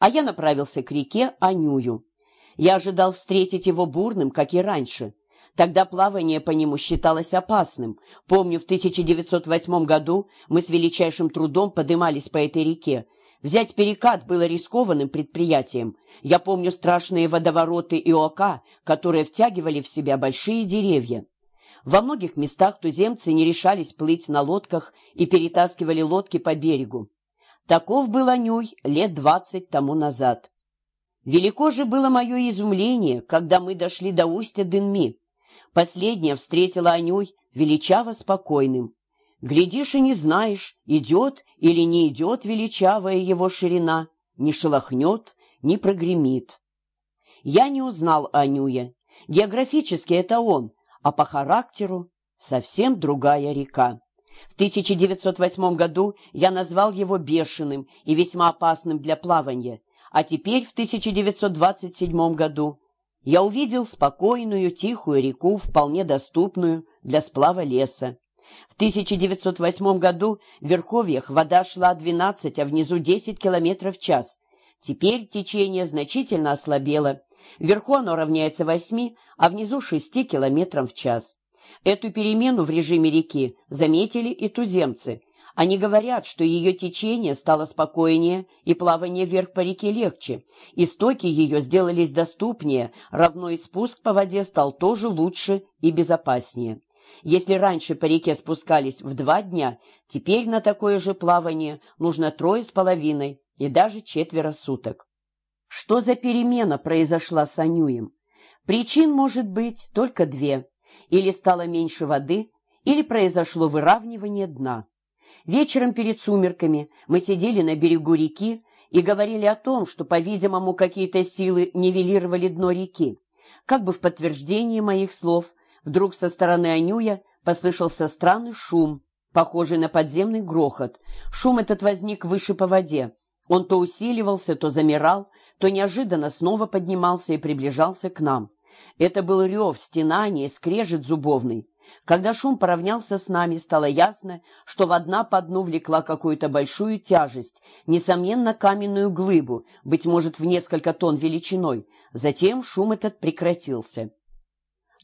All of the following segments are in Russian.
а я направился к реке Анюю. Я ожидал встретить его бурным, как и раньше. Тогда плавание по нему считалось опасным. Помню, в 1908 году мы с величайшим трудом подымались по этой реке. Взять перекат было рискованным предприятием. Я помню страшные водовороты и ока, которые втягивали в себя большие деревья. Во многих местах туземцы не решались плыть на лодках и перетаскивали лодки по берегу. Таков был Анюй лет двадцать тому назад. Велико же было мое изумление, когда мы дошли до устья Дынми. Последняя встретила Анюй величаво спокойным. Глядишь и не знаешь, идет или не идет величавая его ширина, не шелохнет, не прогремит. Я не узнал Анюя. Географически это он, а по характеру совсем другая река. В 1908 году я назвал его бешеным и весьма опасным для плавания, а теперь, в 1927 году, я увидел спокойную, тихую реку, вполне доступную для сплава леса. В 1908 году в Верховьях вода шла 12, а внизу 10 километров в час. Теперь течение значительно ослабело. Вверху оно равняется 8, а внизу 6 километрам в час. Эту перемену в режиме реки заметили и туземцы. Они говорят, что ее течение стало спокойнее и плавание вверх по реке легче. Истоки ее сделались доступнее, равно и спуск по воде стал тоже лучше и безопаснее. Если раньше по реке спускались в два дня, теперь на такое же плавание нужно трое с половиной и даже четверо суток. Что за перемена произошла с Анюем? Причин может быть только две. Или стало меньше воды, или произошло выравнивание дна. Вечером перед сумерками мы сидели на берегу реки и говорили о том, что, по-видимому, какие-то силы нивелировали дно реки. Как бы в подтверждение моих слов, вдруг со стороны Анюя послышался странный шум, похожий на подземный грохот. Шум этот возник выше по воде. Он то усиливался, то замирал, то неожиданно снова поднимался и приближался к нам. Это был рев, стенание, скрежет зубовный. Когда шум поравнялся с нами, стало ясно, что вода по дну влекла какую-то большую тяжесть, несомненно, каменную глыбу, быть может, в несколько тонн величиной. Затем шум этот прекратился.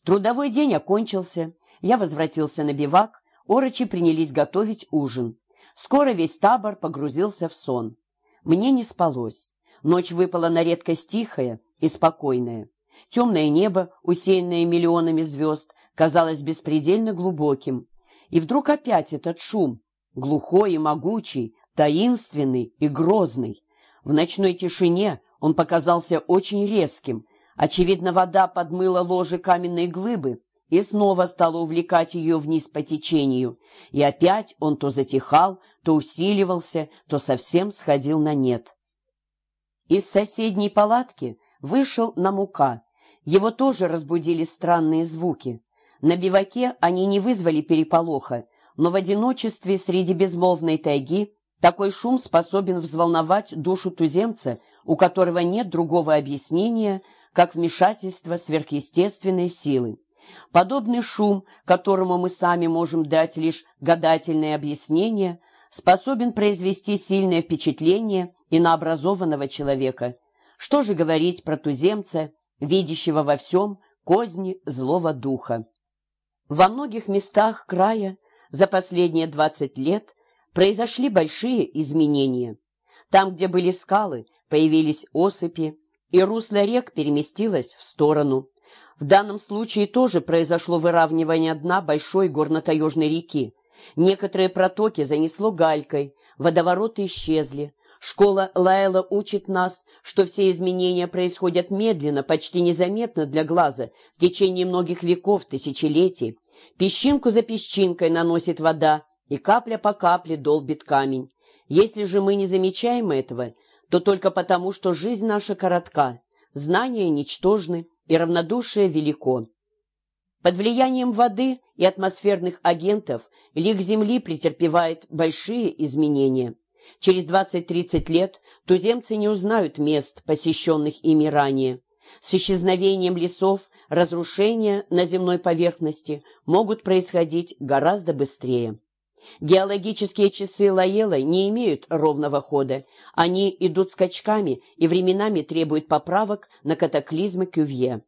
Трудовой день окончился, я возвратился на бивак, орочи принялись готовить ужин. Скоро весь табор погрузился в сон. Мне не спалось. Ночь выпала на редкость тихая и спокойная. Темное небо, усеянное миллионами звезд, казалось беспредельно глубоким. И вдруг опять этот шум, глухой и могучий, таинственный и грозный. В ночной тишине он показался очень резким. Очевидно, вода подмыла ложе каменной глыбы и снова стала увлекать ее вниз по течению. И опять он то затихал, то усиливался, то совсем сходил на нет. Из соседней палатки вышел Намука. Его тоже разбудили странные звуки. На биваке они не вызвали переполоха, но в одиночестве среди безмолвной тайги такой шум способен взволновать душу туземца, у которого нет другого объяснения, как вмешательство сверхъестественной силы. Подобный шум, которому мы сами можем дать лишь гадательное объяснение, способен произвести сильное впечатление и на образованного человека. Что же говорить про туземца, видящего во всем козни злого духа. Во многих местах края за последние двадцать лет произошли большие изменения. Там, где были скалы, появились осыпи, и русло рек переместилось в сторону. В данном случае тоже произошло выравнивание дна большой горно-таежной реки. Некоторые протоки занесло галькой, водовороты исчезли, Школа Лайла учит нас, что все изменения происходят медленно, почти незаметно для глаза, в течение многих веков, тысячелетий. Песчинку за песчинкой наносит вода, и капля по капле долбит камень. Если же мы не замечаем этого, то только потому, что жизнь наша коротка, знания ничтожны и равнодушие велико. Под влиянием воды и атмосферных агентов лик Земли претерпевает большие изменения. Через 20-30 лет туземцы не узнают мест, посещенных ими ранее. С исчезновением лесов разрушения на земной поверхности могут происходить гораздо быстрее. Геологические часы Лаелы не имеют ровного хода. Они идут скачками и временами требуют поправок на катаклизмы Кювье.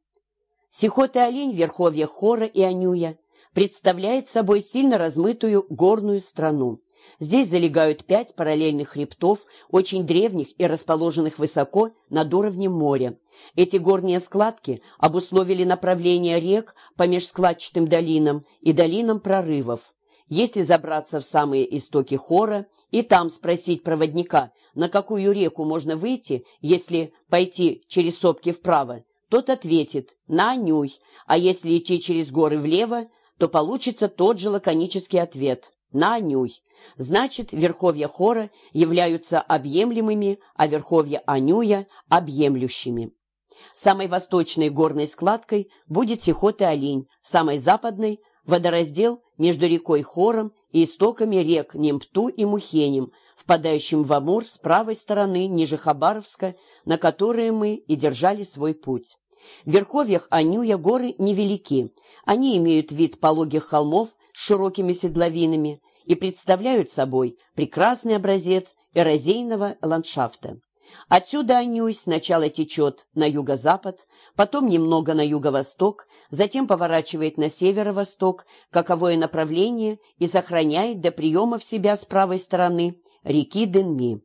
Сихотый олень верховья Хора и Анюя представляет собой сильно размытую горную страну. Здесь залегают пять параллельных хребтов, очень древних и расположенных высоко над уровнем моря. Эти горные складки обусловили направление рек по межскладчатым долинам и долинам прорывов. Если забраться в самые истоки хора и там спросить проводника, на какую реку можно выйти, если пойти через сопки вправо, тот ответит «на Нюй», а если идти через горы влево, то получится тот же лаконический ответ «на Нюй». Значит, верховья хора являются объемлемыми, а верховья Анюя – объемлющими. Самой восточной горной складкой будет Сихот-и-Олень, самой западной водораздел между рекой Хором и истоками рек Немпту и Мухенем, впадающим в Амур с правой стороны ниже Хабаровска, на которые мы и держали свой путь. В верховьях Анюя горы невелики. Они имеют вид пологих холмов с широкими седловинами и представляют собой прекрасный образец эрозийного ландшафта. Отсюда Анюй сначала течет на юго-запад, потом немного на юго-восток, затем поворачивает на северо-восток, каковое направление и сохраняет до приема в себя с правой стороны реки Денми.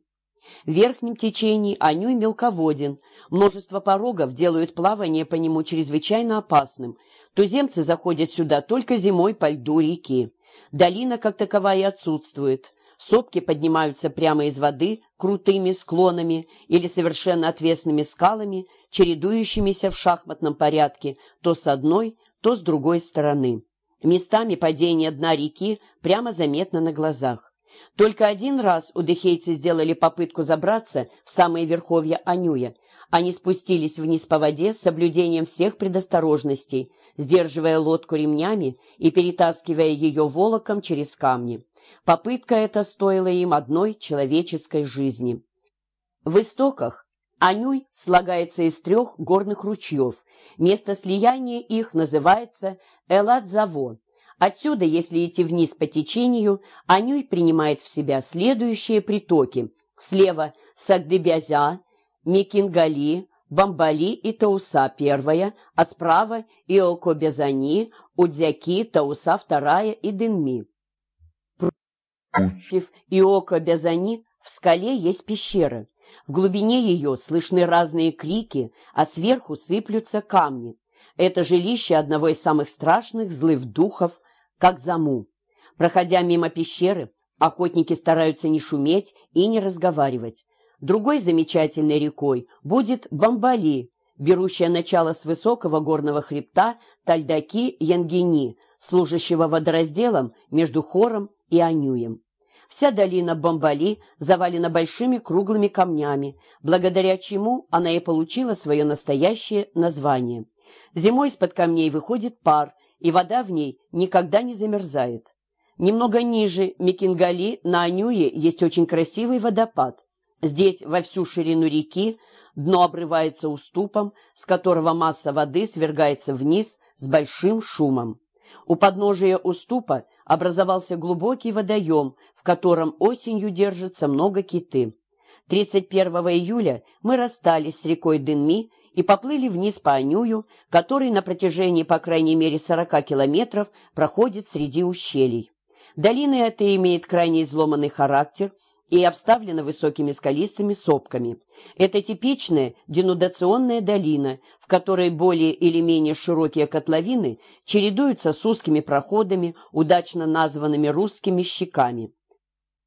В верхнем течении Анюй мелководен, множество порогов делают плавание по нему чрезвычайно опасным. Туземцы заходят сюда только зимой по льду реки. Долина как таковая отсутствует. Сопки поднимаются прямо из воды крутыми склонами или совершенно отвесными скалами, чередующимися в шахматном порядке то с одной, то с другой стороны. Местами падение дна реки прямо заметно на глазах. Только один раз удыхейцы сделали попытку забраться в самые верховья Анюя. Они спустились вниз по воде с соблюдением всех предосторожностей, сдерживая лодку ремнями и перетаскивая ее волоком через камни. Попытка эта стоила им одной человеческой жизни. В истоках Анюй слагается из трех горных ручьев. Место слияния их называется Эладзаво. Отсюда, если идти вниз по течению, Анюй принимает в себя следующие притоки. Слева Сагдебязя, Микингали, Бамбали и Тауса первая, а справа Иокобязани, Удзяки, Тауса вторая и Дынми. Против Иокобязани в скале есть пещера. В глубине ее слышны разные крики, а сверху сыплются камни. Это жилище одного из самых страшных злых духов, как заму. Проходя мимо пещеры, охотники стараются не шуметь и не разговаривать. Другой замечательной рекой будет Бамбали, берущая начало с высокого горного хребта Тальдаки-Янгини, служащего водоразделом между Хором и Анюем. Вся долина Бамбали завалена большими круглыми камнями, благодаря чему она и получила свое настоящее название. Зимой из-под камней выходит пар, и вода в ней никогда не замерзает. Немного ниже Микингали на Анюе есть очень красивый водопад. Здесь во всю ширину реки дно обрывается уступом, с которого масса воды свергается вниз с большим шумом. У подножия уступа образовался глубокий водоем, в котором осенью держится много киты. 31 июля мы расстались с рекой Дынми и поплыли вниз по Анюю, который на протяжении по крайней мере 40 километров проходит среди ущелий. Долина эта имеет крайне изломанный характер и обставлена высокими скалистыми сопками. Это типичная денудационная долина, в которой более или менее широкие котловины чередуются с узкими проходами, удачно названными русскими щеками.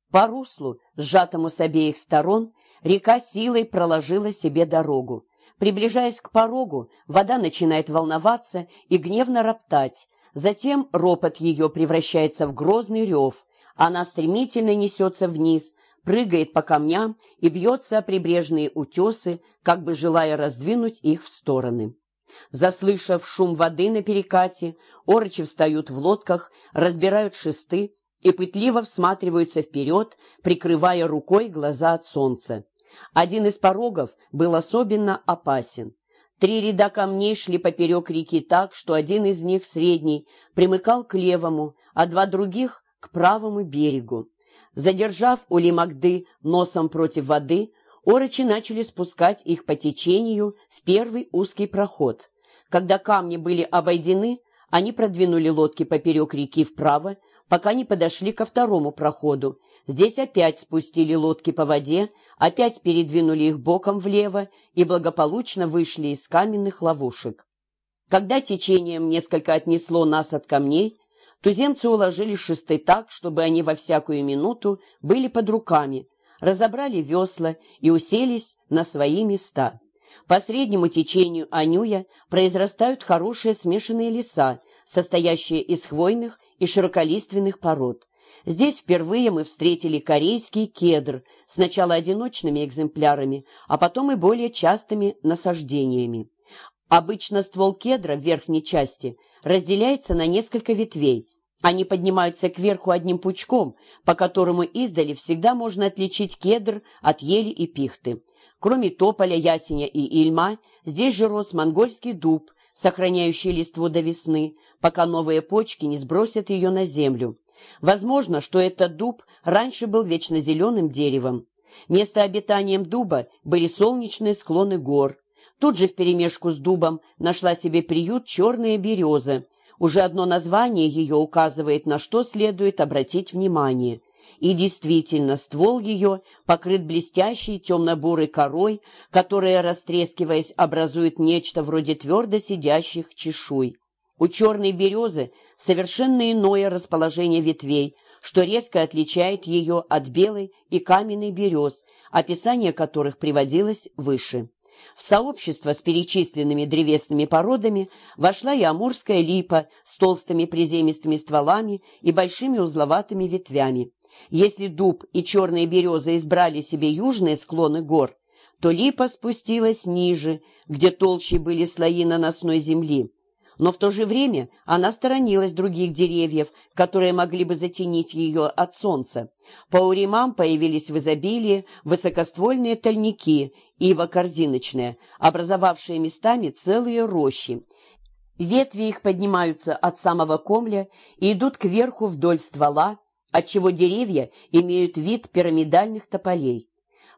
По руслу, сжатому с обеих сторон, река силой проложила себе дорогу. Приближаясь к порогу, вода начинает волноваться и гневно роптать. Затем ропот ее превращается в грозный рев. Она стремительно несется вниз, прыгает по камням и бьется о прибрежные утесы, как бы желая раздвинуть их в стороны. Заслышав шум воды на перекате, орочи встают в лодках, разбирают шесты и пытливо всматриваются вперед, прикрывая рукой глаза от солнца. Один из порогов был особенно опасен. Три ряда камней шли поперек реки так, что один из них, средний, примыкал к левому, а два других к правому берегу. Задержав Улимагды носом против воды, орочи начали спускать их по течению в первый узкий проход. Когда камни были обойдены, они продвинули лодки поперек реки вправо, пока не подошли ко второму проходу. Здесь опять спустили лодки по воде, опять передвинули их боком влево и благополучно вышли из каменных ловушек. Когда течением несколько отнесло нас от камней, туземцы уложили шесты так, чтобы они во всякую минуту были под руками, разобрали весла и уселись на свои места. По среднему течению Анюя произрастают хорошие смешанные леса, состоящие из хвойных и широколиственных пород. Здесь впервые мы встретили корейский кедр, сначала одиночными экземплярами, а потом и более частыми насаждениями. Обычно ствол кедра в верхней части разделяется на несколько ветвей. Они поднимаются кверху одним пучком, по которому издали всегда можно отличить кедр от ели и пихты. Кроме тополя, ясеня и ильма, здесь же рос монгольский дуб, сохраняющий листву до весны, пока новые почки не сбросят ее на землю. Возможно, что этот дуб раньше был вечно зеленым деревом. Место обитанием дуба были солнечные склоны гор. Тут же вперемешку с дубом нашла себе приют черная береза. Уже одно название ее указывает, на что следует обратить внимание. И действительно, ствол ее покрыт блестящей темно-бурой корой, которая, растрескиваясь, образует нечто вроде твердо сидящих чешуй. У черной березы совершенно иное расположение ветвей, что резко отличает ее от белой и каменной берез, описание которых приводилось выше. В сообщество с перечисленными древесными породами вошла и амурская липа с толстыми приземистыми стволами и большими узловатыми ветвями. Если дуб и черные березы избрали себе южные склоны гор, то липа спустилась ниже, где толще были слои наносной земли но в то же время она сторонилась других деревьев, которые могли бы затенить ее от солнца. По уремам появились в изобилии высокоствольные тальники, ива-корзиночная, образовавшие местами целые рощи. Ветви их поднимаются от самого комля и идут кверху вдоль ствола, отчего деревья имеют вид пирамидальных тополей.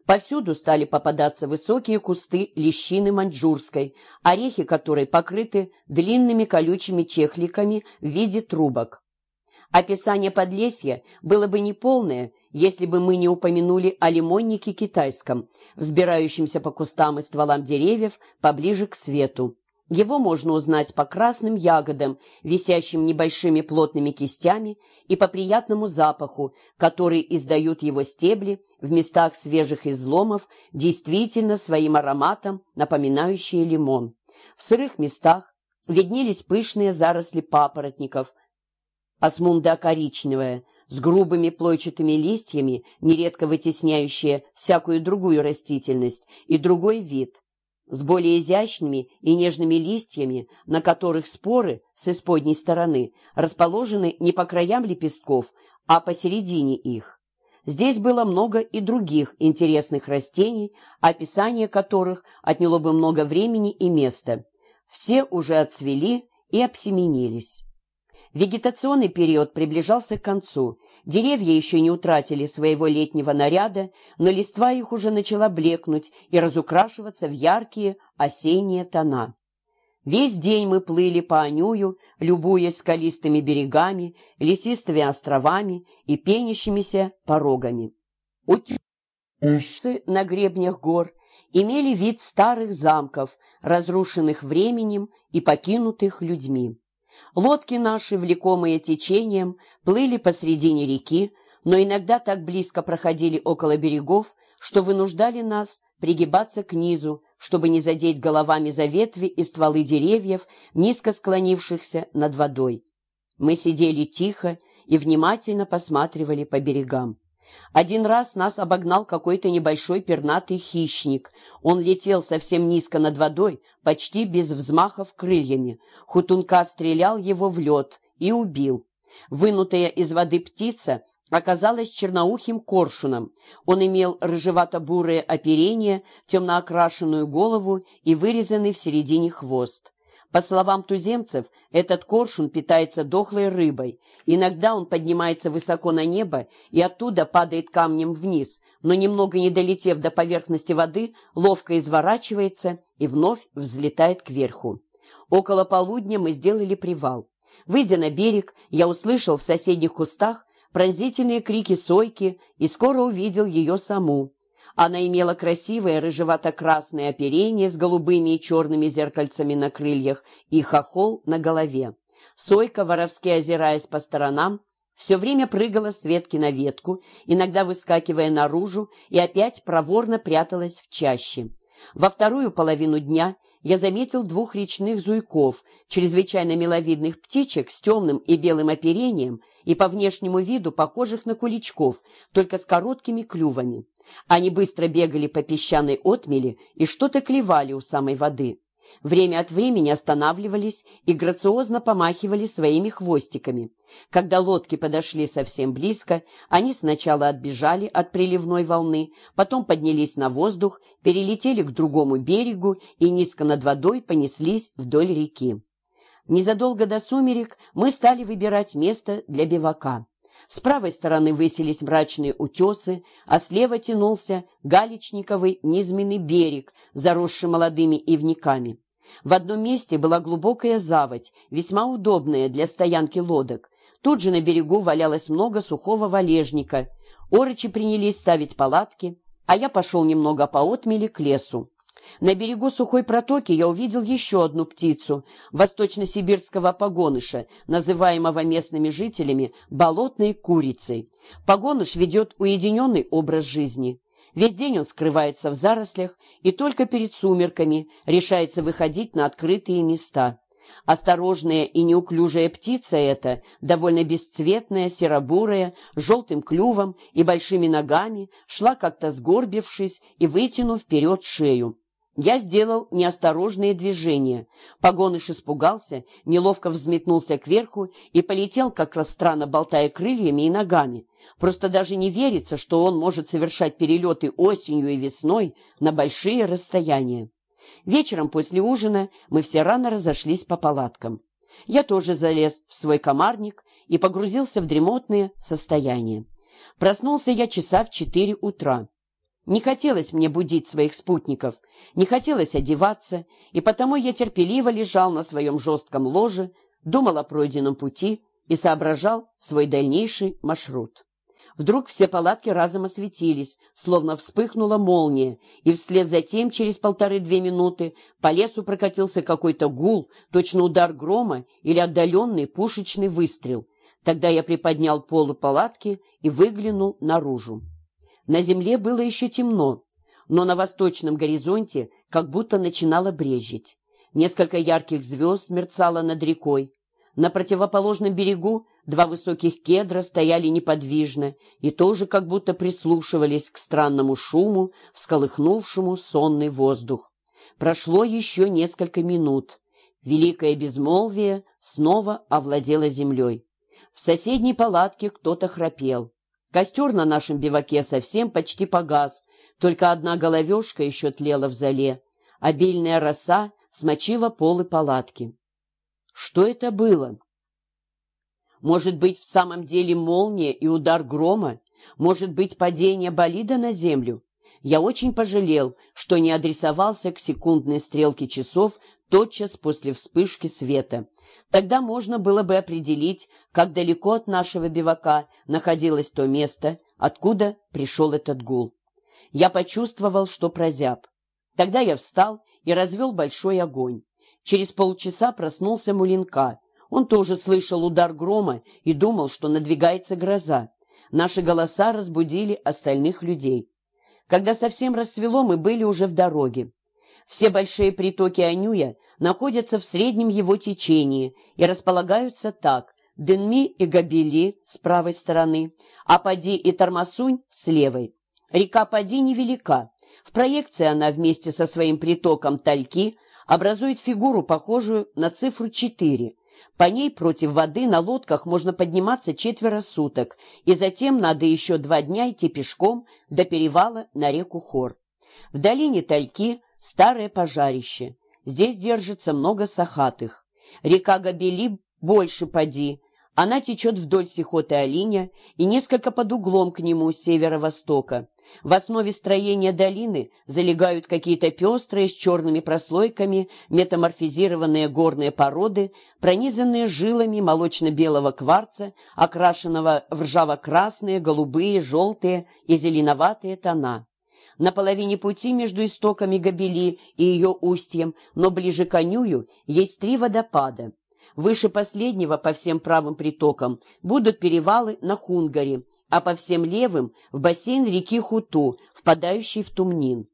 Повсюду стали попадаться высокие кусты лещины маньчжурской, орехи которой покрыты длинными колючими чехликами в виде трубок. Описание подлесья было бы неполное, если бы мы не упомянули о лимоннике китайском, взбирающемся по кустам и стволам деревьев поближе к свету. Его можно узнать по красным ягодам, висящим небольшими плотными кистями, и по приятному запаху, который издают его стебли в местах свежих изломов, действительно своим ароматом напоминающие лимон. В сырых местах виднелись пышные заросли папоротников, осмунда коричневая, с грубыми плойчатыми листьями, нередко вытесняющие всякую другую растительность и другой вид – с более изящными и нежными листьями, на которых споры с исподней стороны расположены не по краям лепестков, а посередине их. Здесь было много и других интересных растений, описание которых отняло бы много времени и места. Все уже отцвели и обсеменились. Вегетационный период приближался к концу. Деревья еще не утратили своего летнего наряда, но листва их уже начала блекнуть и разукрашиваться в яркие осенние тона. Весь день мы плыли по Анюю, любуясь скалистыми берегами, лесистыми островами и пенящимися порогами. Утесы на гребнях гор имели вид старых замков, разрушенных временем и покинутых людьми. Лодки наши, влекомые течением, плыли посредине реки, но иногда так близко проходили около берегов, что вынуждали нас пригибаться к низу, чтобы не задеть головами за ветви и стволы деревьев, низко склонившихся над водой. Мы сидели тихо и внимательно посматривали по берегам. Один раз нас обогнал какой-то небольшой пернатый хищник. Он летел совсем низко над водой, почти без взмахов крыльями. Хутунка стрелял его в лед и убил. Вынутая из воды птица оказалась черноухим коршуном. Он имел рыжевато-бурое оперение, темно окрашенную голову и вырезанный в середине хвост. По словам туземцев, этот коршун питается дохлой рыбой. Иногда он поднимается высоко на небо и оттуда падает камнем вниз, но немного не долетев до поверхности воды, ловко изворачивается и вновь взлетает кверху. Около полудня мы сделали привал. Выйдя на берег, я услышал в соседних кустах пронзительные крики сойки и скоро увидел ее саму. Она имела красивое рыжевато-красное оперение с голубыми и черными зеркальцами на крыльях и хохол на голове. Сойка, воровски озираясь по сторонам, все время прыгала с ветки на ветку, иногда выскакивая наружу, и опять проворно пряталась в чаще. Во вторую половину дня я заметил двух речных зуйков, чрезвычайно миловидных птичек с темным и белым оперением и по внешнему виду похожих на куличков, только с короткими клювами. Они быстро бегали по песчаной отмели и что-то клевали у самой воды. Время от времени останавливались и грациозно помахивали своими хвостиками. Когда лодки подошли совсем близко, они сначала отбежали от приливной волны, потом поднялись на воздух, перелетели к другому берегу и низко над водой понеслись вдоль реки. Незадолго до сумерек мы стали выбирать место для бивака. С правой стороны высились мрачные утесы, а слева тянулся галечниковый низменный берег, заросший молодыми ивниками. В одном месте была глубокая заводь, весьма удобная для стоянки лодок. Тут же на берегу валялось много сухого валежника. Орочи принялись ставить палатки, а я пошел немного по отмели к лесу. На берегу сухой протоки я увидел еще одну птицу, восточно-сибирского погоныша, называемого местными жителями болотной курицей. Погоныш ведет уединенный образ жизни. Весь день он скрывается в зарослях и только перед сумерками решается выходить на открытые места. Осторожная и неуклюжая птица эта, довольно бесцветная, серобурая, с желтым клювом и большими ногами, шла как-то сгорбившись и вытянув вперед шею. Я сделал неосторожные движения. Погоныш испугался, неловко взметнулся кверху и полетел, как раз странно болтая крыльями и ногами. Просто даже не верится, что он может совершать перелеты осенью и весной на большие расстояния. Вечером после ужина мы все рано разошлись по палаткам. Я тоже залез в свой комарник и погрузился в дремотное состояние. Проснулся я часа в четыре утра. Не хотелось мне будить своих спутников, не хотелось одеваться, и потому я терпеливо лежал на своем жестком ложе, думал о пройденном пути и соображал свой дальнейший маршрут. Вдруг все палатки разом осветились, словно вспыхнула молния, и вслед за тем, через полторы-две минуты, по лесу прокатился какой-то гул, точно удар грома или отдаленный пушечный выстрел. Тогда я приподнял полы палатки и выглянул наружу. На земле было еще темно, но на восточном горизонте как будто начинало брезжить. Несколько ярких звезд мерцало над рекой. На противоположном берегу два высоких кедра стояли неподвижно и тоже как будто прислушивались к странному шуму, всколыхнувшему сонный воздух. Прошло еще несколько минут. Великое безмолвие снова овладело землей. В соседней палатке кто-то храпел. Костер на нашем биваке совсем почти погас, только одна головешка еще тлела в зале. Обильная роса смочила полы палатки. Что это было? Может быть, в самом деле молния и удар грома? Может быть, падение болида на землю? Я очень пожалел, что не адресовался к секундной стрелке часов тотчас после вспышки света. Тогда можно было бы определить, как далеко от нашего бивака находилось то место, откуда пришел этот гул. Я почувствовал, что прозяб. Тогда я встал и развел большой огонь. Через полчаса проснулся Мулинка. Он тоже слышал удар грома и думал, что надвигается гроза. Наши голоса разбудили остальных людей. Когда совсем рассвело, мы были уже в дороге. Все большие притоки Анюя находятся в среднем его течении и располагаются так. Денми и Габели с правой стороны, а Пади и Тормосунь с левой. Река Пади невелика. В проекции она вместе со своим притоком Тальки образует фигуру, похожую на цифру 4. По ней против воды на лодках можно подниматься четверо суток, и затем надо еще два дня идти пешком до перевала на реку Хор. В долине Тальки старое пожарище. здесь держится много сахатых. Река Габели больше поди, она течет вдоль Сихоты Алиня и несколько под углом к нему с северо-востока. В основе строения долины залегают какие-то пестрые с черными прослойками метаморфизированные горные породы, пронизанные жилами молочно-белого кварца, окрашенного в ржаво-красные, голубые, желтые и зеленоватые тона. На половине пути между истоками Габели и ее устьем, но ближе к Анюю, есть три водопада. Выше последнего по всем правым притокам будут перевалы на Хунгаре, а по всем левым – в бассейн реки Хуту, впадающий в Тумнин.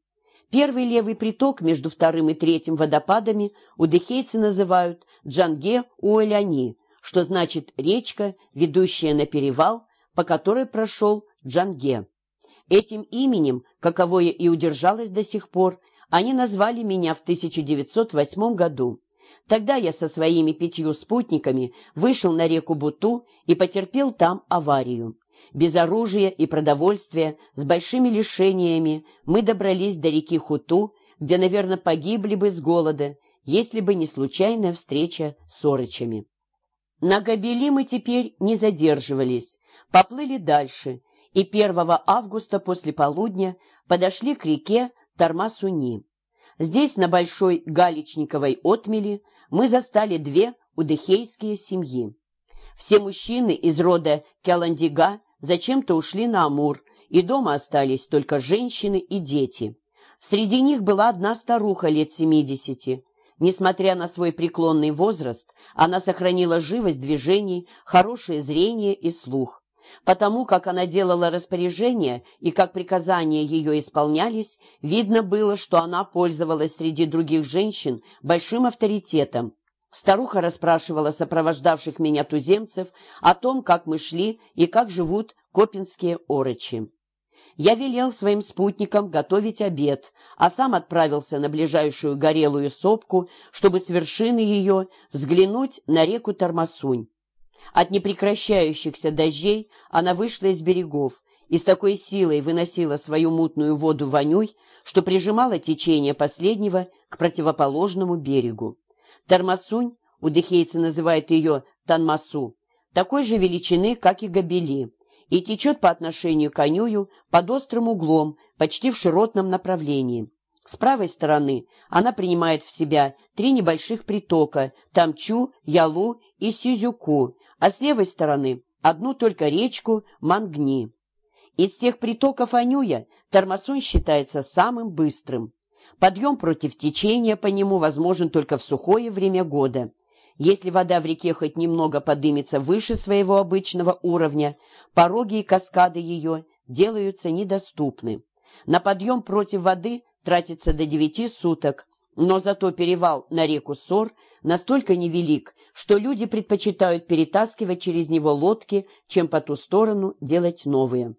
Первый левый приток между вторым и третьим водопадами удыхейцы называют Джанге-Уэляни, что значит «речка, ведущая на перевал, по которой прошел Джанге». Этим именем, каковое и удержалось до сих пор, они назвали меня в 1908 году. Тогда я со своими пятью спутниками вышел на реку Буту и потерпел там аварию. Без оружия и продовольствия, с большими лишениями, мы добрались до реки Хуту, где, наверное, погибли бы с голода, если бы не случайная встреча с орочами. На Габели мы теперь не задерживались, поплыли дальше, и 1 августа после полудня подошли к реке Тармасуни. Здесь, на Большой Галичниковой отмели, мы застали две удыхейские семьи. Все мужчины из рода Кяландига зачем-то ушли на Амур, и дома остались только женщины и дети. Среди них была одна старуха лет семидесяти. Несмотря на свой преклонный возраст, она сохранила живость движений, хорошее зрение и слух. Потому как она делала распоряжения и как приказания ее исполнялись, видно было, что она пользовалась среди других женщин большим авторитетом. Старуха расспрашивала сопровождавших меня туземцев о том, как мы шли и как живут копинские орочи. Я велел своим спутникам готовить обед, а сам отправился на ближайшую горелую сопку, чтобы с вершины ее взглянуть на реку Тормосунь. От непрекращающихся дождей она вышла из берегов и с такой силой выносила свою мутную воду вонюй, что прижимала течение последнего к противоположному берегу. Тармасунь, удыхейцы называют ее Танмасу, такой же величины, как и Габели, и течет по отношению к Анюю под острым углом, почти в широтном направлении. С правой стороны она принимает в себя три небольших притока – Тамчу, Ялу и Сюзюку, а с левой стороны одну только речку Мангни. Из всех притоков Анюя Тормосунь считается самым быстрым. Подъем против течения по нему возможен только в сухое время года. Если вода в реке хоть немного подымется выше своего обычного уровня, пороги и каскады ее делаются недоступны. На подъем против воды тратится до девяти суток, но зато перевал на реку Сор настолько невелик, что люди предпочитают перетаскивать через него лодки, чем по ту сторону делать новые.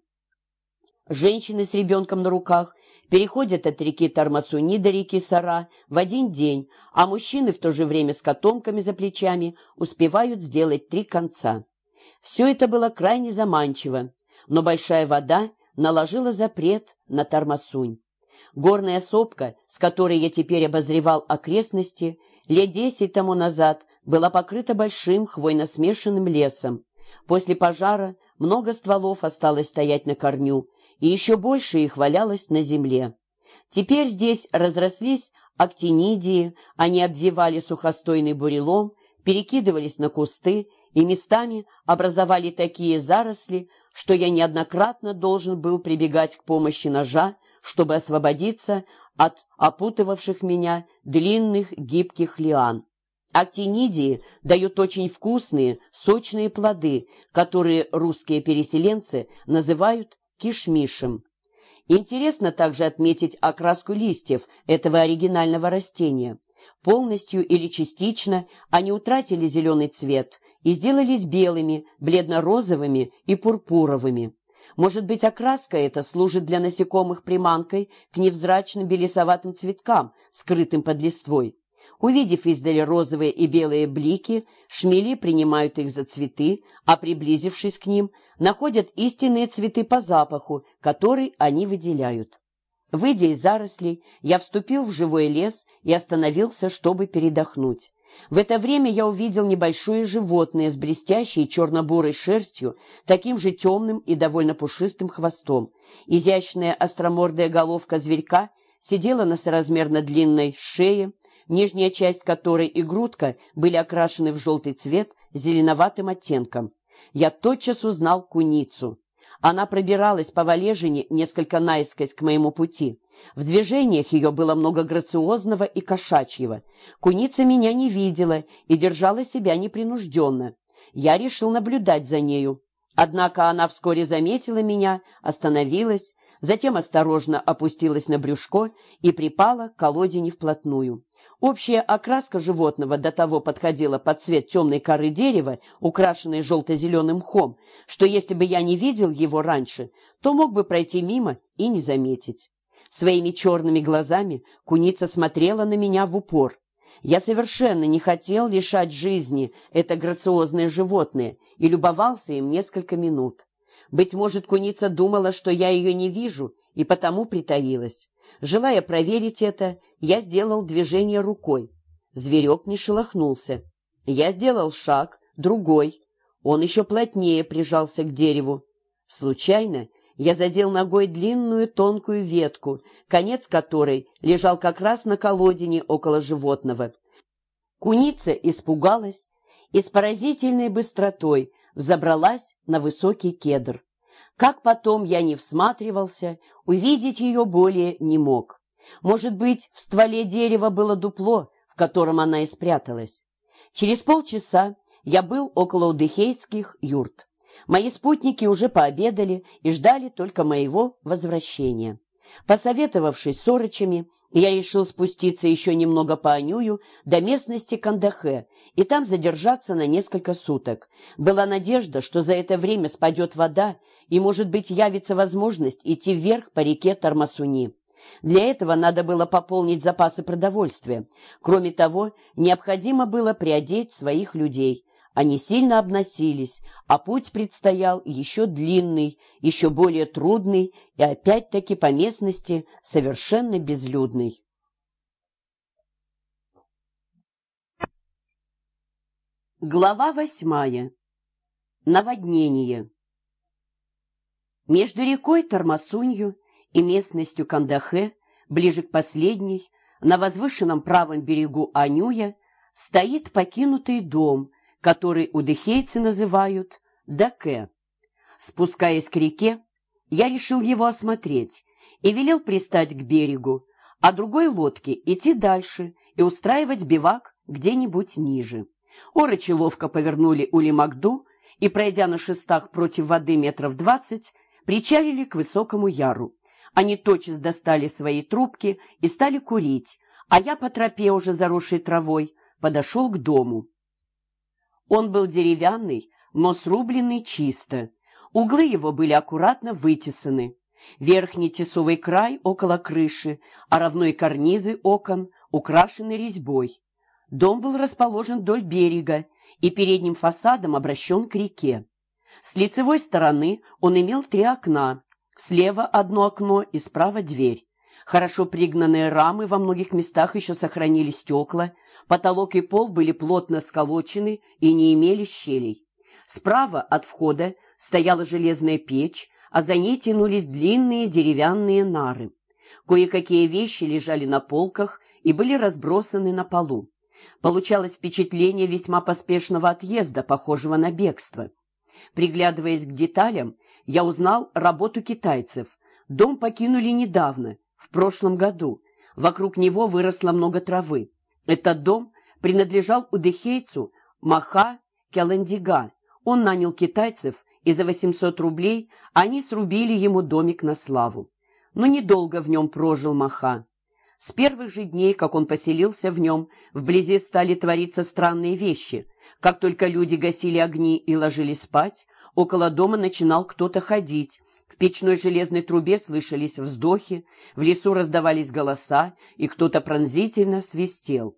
Женщины с ребенком на руках переходят от реки Тармасуни до реки Сара в один день, а мужчины в то же время с котомками за плечами успевают сделать три конца. Все это было крайне заманчиво, но большая вода наложила запрет на Тармасунь. Горная сопка, с которой я теперь обозревал окрестности, лет десять тому назад была покрыта большим хвойно-смешанным лесом. После пожара много стволов осталось стоять на корню, и еще больше их валялось на земле. Теперь здесь разрослись актинидии, они обвивали сухостойный бурелом, перекидывались на кусты и местами образовали такие заросли, что я неоднократно должен был прибегать к помощи ножа, чтобы освободиться от опутывавших меня длинных гибких лиан. Актинидии дают очень вкусные, сочные плоды, которые русские переселенцы называют кишмишем. Интересно также отметить окраску листьев этого оригинального растения. Полностью или частично они утратили зеленый цвет и сделались белыми, бледно-розовыми и пурпуровыми. Может быть, окраска эта служит для насекомых приманкой к невзрачным белесоватым цветкам, скрытым под листвой. Увидев издали розовые и белые блики, шмели принимают их за цветы, а приблизившись к ним, находят истинные цветы по запаху, который они выделяют. Выйдя из зарослей, я вступил в живой лес и остановился, чтобы передохнуть. В это время я увидел небольшое животное с блестящей черно-бурой шерстью, таким же темным и довольно пушистым хвостом. Изящная остромордая головка зверька сидела на соразмерно длинной шее, нижняя часть которой и грудка были окрашены в желтый цвет зеленоватым оттенком. Я тотчас узнал куницу. Она пробиралась по валежине несколько наискось к моему пути. В движениях ее было много грациозного и кошачьего. Куница меня не видела и держала себя непринужденно. Я решил наблюдать за нею. Однако она вскоре заметила меня, остановилась, затем осторожно опустилась на брюшко и припала к колодине вплотную. Общая окраска животного до того подходила под цвет темной коры дерева, украшенной желто-зеленым мхом, что если бы я не видел его раньше, то мог бы пройти мимо и не заметить. Своими черными глазами куница смотрела на меня в упор. Я совершенно не хотел лишать жизни это грациозное животное и любовался им несколько минут. Быть может, куница думала, что я ее не вижу, и потому притаилась. Желая проверить это, я сделал движение рукой. Зверек не шелохнулся. Я сделал шаг, другой. Он еще плотнее прижался к дереву. Случайно я задел ногой длинную тонкую ветку, конец которой лежал как раз на колодине около животного. Куница испугалась и с поразительной быстротой взобралась на высокий кедр. Как потом я не всматривался, увидеть ее более не мог. Может быть, в стволе дерева было дупло, в котором она и спряталась. Через полчаса я был около удыхейских юрт. Мои спутники уже пообедали и ждали только моего возвращения. Посоветовавшись с орочами, я решил спуститься еще немного по Анюю до местности Кандахе и там задержаться на несколько суток. Была надежда, что за это время спадет вода и, может быть, явится возможность идти вверх по реке Тармасуни. Для этого надо было пополнить запасы продовольствия. Кроме того, необходимо было приодеть своих людей. Они сильно обносились, а путь предстоял еще длинный, еще более трудный и опять-таки по местности совершенно безлюдный. Глава восьмая. Наводнение. Между рекой Тормосунью и местностью Кандахе, ближе к последней, на возвышенном правом берегу Анюя, стоит покинутый дом – который удыхейцы называют Даке. Спускаясь к реке, я решил его осмотреть и велел пристать к берегу, а другой лодке идти дальше и устраивать бивак где-нибудь ниже. Орочи ловко повернули Улимагду и, пройдя на шестах против воды метров двадцать, причалили к высокому яру. Они тотчас достали свои трубки и стали курить, а я по тропе, уже заросшей травой, подошел к дому. Он был деревянный, но срубленный чисто. Углы его были аккуратно вытесаны. Верхний тесовый край около крыши, а равно карнизы окон украшены резьбой. Дом был расположен вдоль берега и передним фасадом обращен к реке. С лицевой стороны он имел три окна. Слева одно окно и справа дверь. Хорошо пригнанные рамы во многих местах еще сохранили стекла, потолок и пол были плотно сколочены и не имели щелей. Справа от входа стояла железная печь, а за ней тянулись длинные деревянные нары. Кое-какие вещи лежали на полках и были разбросаны на полу. Получалось впечатление весьма поспешного отъезда, похожего на бегство. Приглядываясь к деталям, я узнал работу китайцев. Дом покинули недавно, в прошлом году. Вокруг него выросло много травы. Этот дом принадлежал удыхейцу Маха Келандига. Он нанял китайцев, и за 800 рублей они срубили ему домик на славу. Но недолго в нем прожил Маха. С первых же дней, как он поселился в нем, вблизи стали твориться странные вещи. Как только люди гасили огни и ложились спать, около дома начинал кто-то ходить, в печной железной трубе слышались вздохи, в лесу раздавались голоса, и кто-то пронзительно свистел.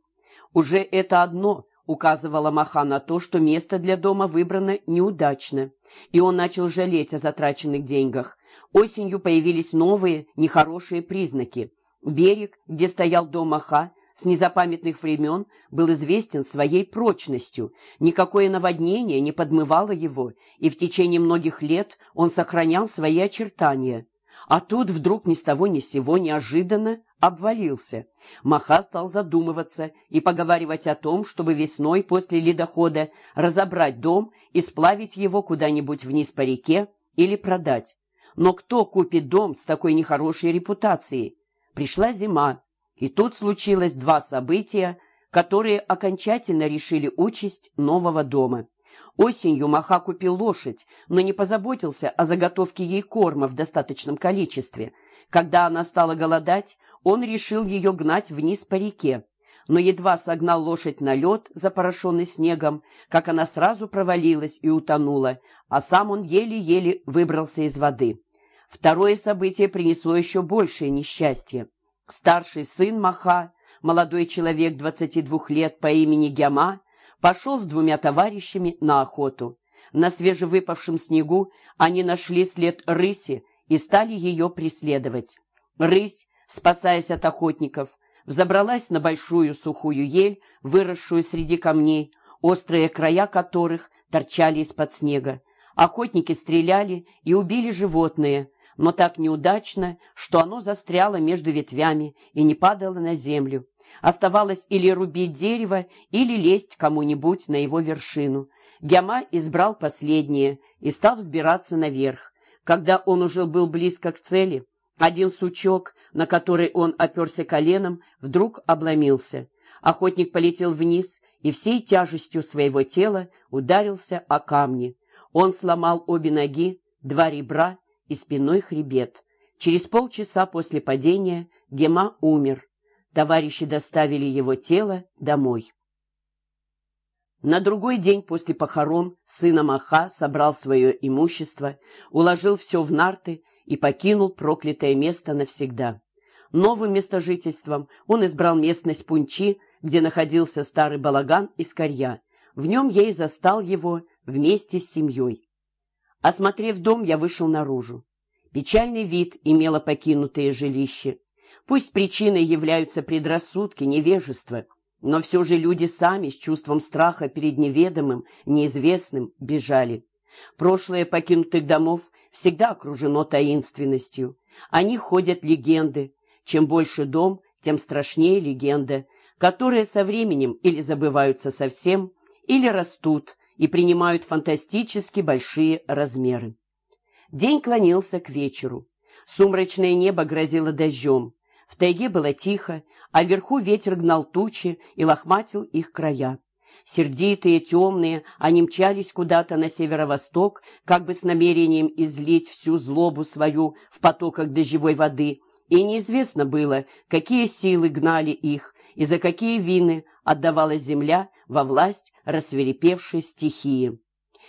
Уже это одно указывала Маха на то, что место для дома выбрано неудачно, и он начал жалеть о затраченных деньгах. Осенью появились новые, нехорошие признаки. Берег, где стоял дом Маха, с незапамятных времен был известен своей прочностью. Никакое наводнение не подмывало его, и в течение многих лет он сохранял свои очертания. А тут вдруг ни с того ни с сего неожиданно обвалился. Маха стал задумываться и поговаривать о том, чтобы весной после ледохода разобрать дом и сплавить его куда-нибудь вниз по реке или продать. Но кто купит дом с такой нехорошей репутацией? Пришла зима, и тут случилось два события, которые окончательно решили участь нового дома. Осенью Маха купил лошадь, но не позаботился о заготовке ей корма в достаточном количестве. Когда она стала голодать, он решил ее гнать вниз по реке, но едва согнал лошадь на лед, запорошенный снегом, как она сразу провалилась и утонула, а сам он еле-еле выбрался из воды. Второе событие принесло еще большее несчастье. Старший сын Маха, молодой человек 22 лет по имени Гяма, пошел с двумя товарищами на охоту. На свежевыпавшем снегу они нашли след рыси и стали ее преследовать. Рысь спасаясь от охотников, взобралась на большую сухую ель, выросшую среди камней, острые края которых торчали из-под снега. Охотники стреляли и убили животное, но так неудачно, что оно застряло между ветвями и не падало на землю. Оставалось или рубить дерево, или лезть кому-нибудь на его вершину. Гяма избрал последнее и стал взбираться наверх. Когда он уже был близко к цели, один сучок, на который он оперся коленом, вдруг обломился. Охотник полетел вниз и всей тяжестью своего тела ударился о камни. Он сломал обе ноги, два ребра и спиной хребет. Через полчаса после падения Гема умер. Товарищи доставили его тело домой. На другой день после похорон сын Маха собрал свое имущество, уложил все в нарты и покинул проклятое место навсегда. Новым местожительством он избрал местность Пунчи, где находился старый балаган из корья. В нем я и застал его вместе с семьей. Осмотрев дом, я вышел наружу. Печальный вид имело покинутое жилище. Пусть причиной являются предрассудки, невежество, но все же люди сами с чувством страха перед неведомым, неизвестным бежали. Прошлое покинутых домов всегда окружено таинственностью. О них ходят легенды. Чем больше дом, тем страшнее легенда, которые со временем или забываются совсем, или растут и принимают фантастически большие размеры. День клонился к вечеру. Сумрачное небо грозило дождем. В тайге было тихо, а вверху ветер гнал тучи и лохматил их края. Сердитые, темные, они мчались куда-то на северо-восток, как бы с намерением излить всю злобу свою в потоках дождевой воды, и неизвестно было, какие силы гнали их и за какие вины отдавалась земля во власть рассверепевшей стихии.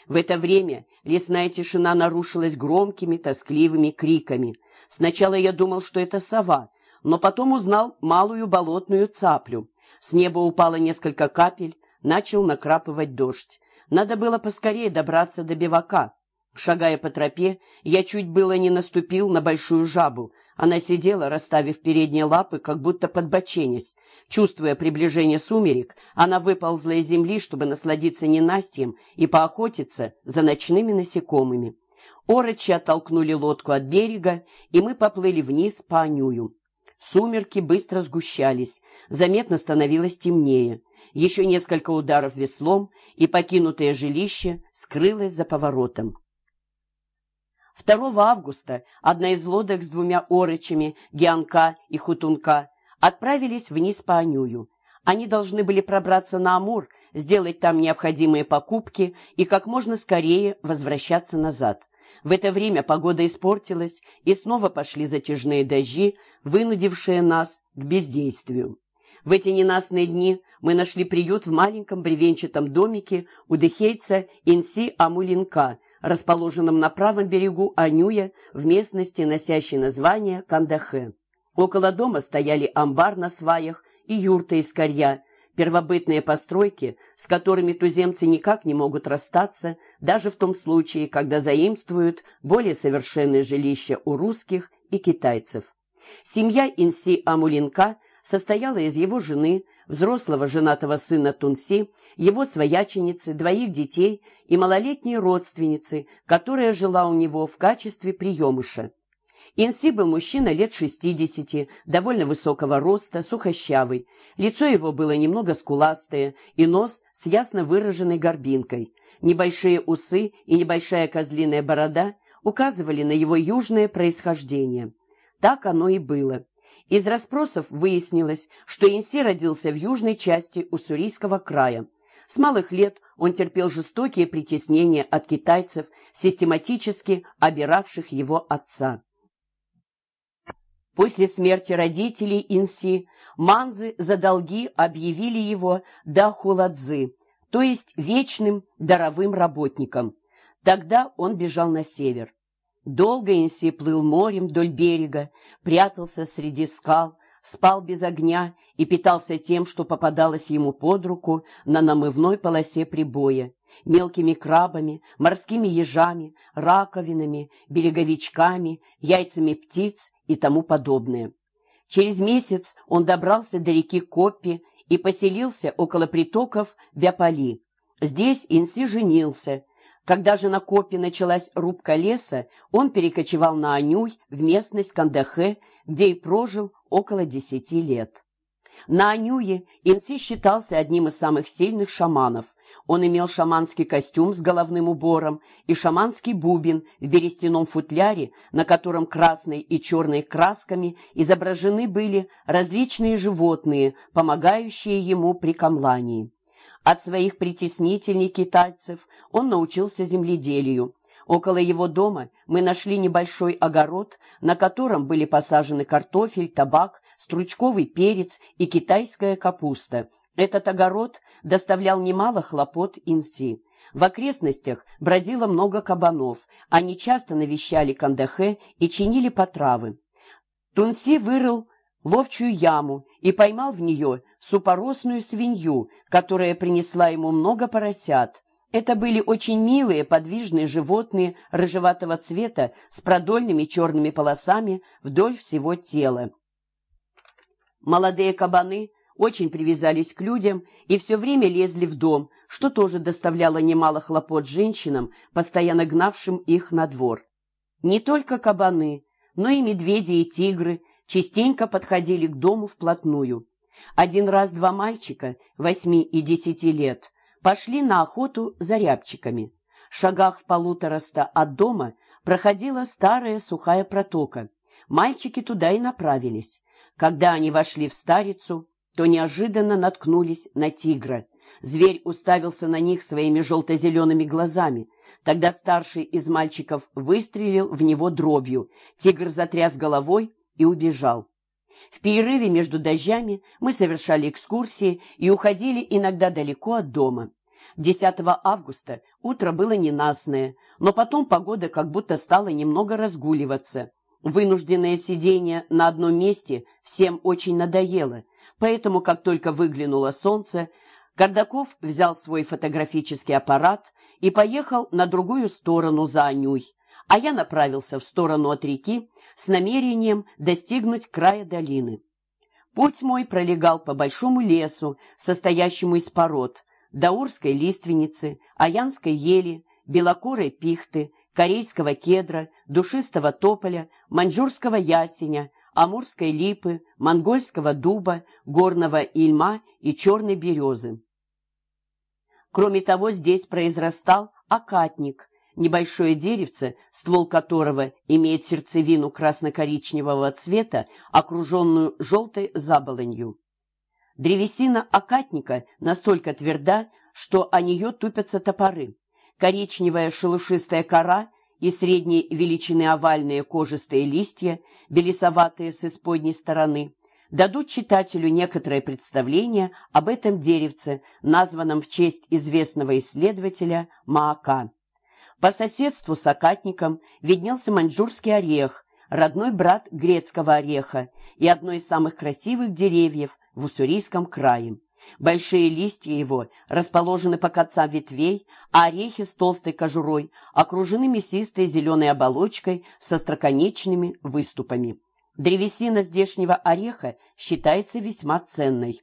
В это время лесная тишина нарушилась громкими, тоскливыми криками. Сначала я думал, что это сова, но потом узнал малую болотную цаплю. С неба упало несколько капель, начал накрапывать дождь. Надо было поскорее добраться до бивака. Шагая по тропе, я чуть было не наступил на большую жабу. Она сидела, расставив передние лапы, как будто подбоченясь. Чувствуя приближение сумерек, она выползла из земли, чтобы насладиться ненастьем и поохотиться за ночными насекомыми. Орочи оттолкнули лодку от берега, и мы поплыли вниз по Анюю. Сумерки быстро сгущались, заметно становилось темнее еще несколько ударов веслом, и покинутое жилище скрылось за поворотом. 2 августа одна из лодок с двумя орочами, Гианка и Хутунка, отправились вниз по Анюю. Они должны были пробраться на Амур, сделать там необходимые покупки и как можно скорее возвращаться назад. В это время погода испортилась, и снова пошли затяжные дожди, вынудившие нас к бездействию. В эти ненастные дни мы нашли приют в маленьком бревенчатом домике у дехейца Инси Амулинка, расположенном на правом берегу Анюя в местности, носящей название Кандахе. Около дома стояли амбар на сваях и юрта из корья. первобытные постройки, с которыми туземцы никак не могут расстаться, даже в том случае, когда заимствуют более совершенные жилища у русских и китайцев. Семья Инси Амулинка состояла из его жены, взрослого женатого сына Тунси, его свояченицы, двоих детей и малолетней родственницы, которая жила у него в качестве приемыша. Инси был мужчина лет шестидесяти, довольно высокого роста, сухощавый. Лицо его было немного скуластое, и нос с ясно выраженной горбинкой. Небольшие усы и небольшая козлиная борода указывали на его южное происхождение. Так оно и было. Из расспросов выяснилось, что Инси родился в южной части Уссурийского края. С малых лет он терпел жестокие притеснения от китайцев, систематически обиравших его отца. После смерти родителей Инси манзы за долги объявили его дахуладзы, то есть вечным даровым работником. Тогда он бежал на север. Долго Инси плыл морем вдоль берега, прятался среди скал, спал без огня и питался тем, что попадалось ему под руку на намывной полосе прибоя мелкими крабами, морскими ежами, раковинами, береговичками, яйцами птиц и тому подобное. Через месяц он добрался до реки Коппи и поселился около притоков Бяпали. Здесь Инси женился. Когда же на Коппи началась рубка леса, он перекочевал на Анюй в местность Кандахе, где и прожил около десяти лет. На Анюе Инси считался одним из самых сильных шаманов. Он имел шаманский костюм с головным убором и шаманский бубен в берестяном футляре, на котором красной и черной красками изображены были различные животные, помогающие ему при камлании. От своих притеснительней китайцев он научился земледелию. Около его дома мы нашли небольшой огород, на котором были посажены картофель, табак, стручковый перец и китайская капуста. Этот огород доставлял немало хлопот инси. В окрестностях бродило много кабанов. Они часто навещали Кандахе и чинили потравы. Тунси вырыл ловчую яму и поймал в нее супоросную свинью, которая принесла ему много поросят. Это были очень милые подвижные животные рыжеватого цвета с продольными черными полосами вдоль всего тела. Молодые кабаны очень привязались к людям и все время лезли в дом, что тоже доставляло немало хлопот женщинам, постоянно гнавшим их на двор. Не только кабаны, но и медведи и тигры частенько подходили к дому вплотную. Один раз два мальчика, восьми и десяти лет, пошли на охоту за рябчиками. В шагах в полутораста от дома проходила старая сухая протока. Мальчики туда и направились. Когда они вошли в старицу, то неожиданно наткнулись на тигра. Зверь уставился на них своими желто-зелеными глазами. Тогда старший из мальчиков выстрелил в него дробью. Тигр затряс головой и убежал. В перерыве между дождями мы совершали экскурсии и уходили иногда далеко от дома. 10 августа утро было ненастное, но потом погода как будто стала немного разгуливаться. Вынужденное сидение на одном месте всем очень надоело, поэтому, как только выглянуло солнце, Кардаков взял свой фотографический аппарат и поехал на другую сторону за Анюй, а я направился в сторону от реки с намерением достигнуть края долины. Путь мой пролегал по большому лесу, состоящему из пород, даурской лиственницы, аянской ели, белокурой пихты, корейского кедра, душистого тополя, маньчжурского ясеня, амурской липы, монгольского дуба, горного ильма и черной березы. Кроме того, здесь произрастал акатник, небольшое деревце, ствол которого имеет сердцевину красно-коричневого цвета, окруженную желтой заболонью. Древесина акатника настолько тверда, что о нее тупятся топоры. Коричневая шелушистая кора и средней величины овальные кожистые листья, белесоватые с исподней стороны, дадут читателю некоторое представление об этом деревце, названном в честь известного исследователя Маака. По соседству с окатником виднелся маньчжурский орех, родной брат грецкого ореха и одно из самых красивых деревьев в Уссурийском крае. Большие листья его расположены по концам ветвей, а орехи с толстой кожурой окружены мясистой зеленой оболочкой со строконечными выступами. Древесина здешнего ореха считается весьма ценной.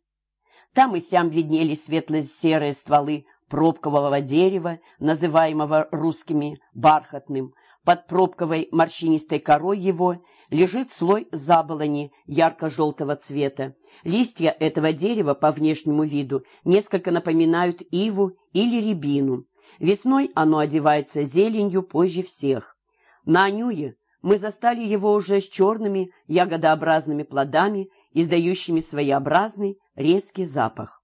Там и сям виднелись светло-серые стволы пробкового дерева, называемого русскими бархатным. Под пробковой морщинистой корой его лежит слой заболони ярко-желтого цвета. Листья этого дерева по внешнему виду несколько напоминают иву или рябину. Весной оно одевается зеленью позже всех. На Анюе мы застали его уже с черными ягодообразными плодами, издающими своеобразный резкий запах.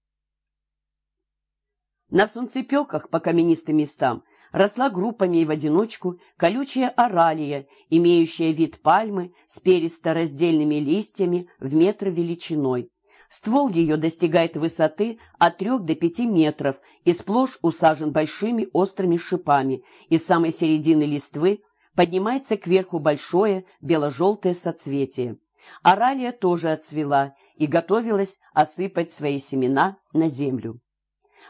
На солнцепеках по каменистым местам росла группами и в одиночку колючая оралия, имеющая вид пальмы с перисто-раздельными листьями в метр величиной. Ствол ее достигает высоты от трех до пяти метров и сплошь усажен большими острыми шипами, из самой середины листвы поднимается кверху большое бело-желтое соцветие. Оралия тоже отцвела и готовилась осыпать свои семена на землю.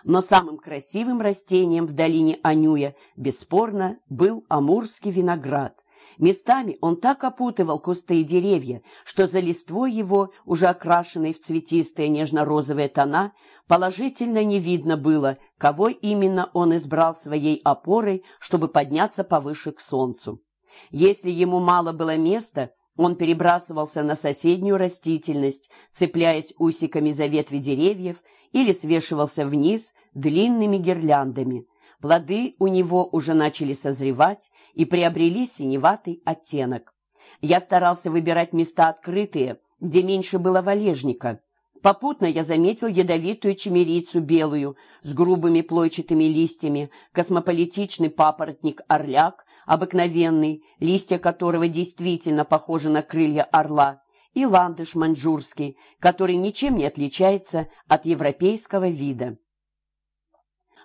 Но самым красивым растением в долине Анюя, бесспорно, был амурский виноград. Местами он так опутывал кусты и деревья, что за листвой его, уже окрашенной в цветистые нежно-розовые тона, положительно не видно было, кого именно он избрал своей опорой, чтобы подняться повыше к солнцу. Если ему мало было места, он перебрасывался на соседнюю растительность, цепляясь усиками за ветви деревьев или свешивался вниз длинными гирляндами. Плоды у него уже начали созревать и приобрели синеватый оттенок. Я старался выбирать места открытые, где меньше было валежника. Попутно я заметил ядовитую чемерицу белую с грубыми плойчатыми листьями, космополитичный папоротник-орляк, обыкновенный, листья которого действительно похожи на крылья орла, и ландыш маньчжурский, который ничем не отличается от европейского вида.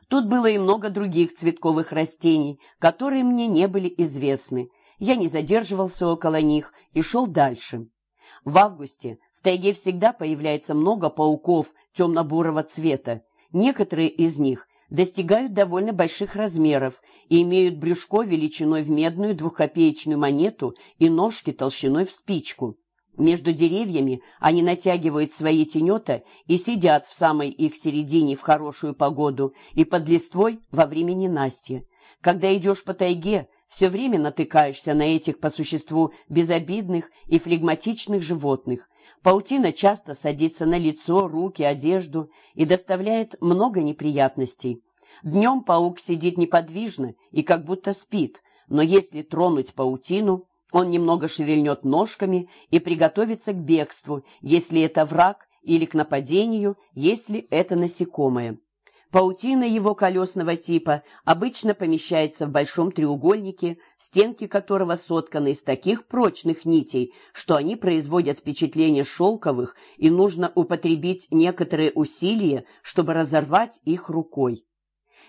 Тут было и много других цветковых растений, которые мне не были известны. Я не задерживался около них и шел дальше. В августе в тайге всегда появляется много пауков темно-бурого цвета. Некоторые из них достигают довольно больших размеров и имеют брюшко величиной в медную двухкопеечную монету и ножки толщиной в спичку. Между деревьями они натягивают свои тенета и сидят в самой их середине в хорошую погоду и под листвой во время ненастья. Когда идешь по тайге, все время натыкаешься на этих по существу безобидных и флегматичных животных. Паутина часто садится на лицо, руки, одежду и доставляет много неприятностей. Днем паук сидит неподвижно и как будто спит, но если тронуть паутину, он немного шевельнет ножками и приготовится к бегству, если это враг, или к нападению, если это насекомое. Паутина его колесного типа обычно помещается в большом треугольнике, стенки которого сотканы из таких прочных нитей, что они производят впечатление шелковых, и нужно употребить некоторые усилия, чтобы разорвать их рукой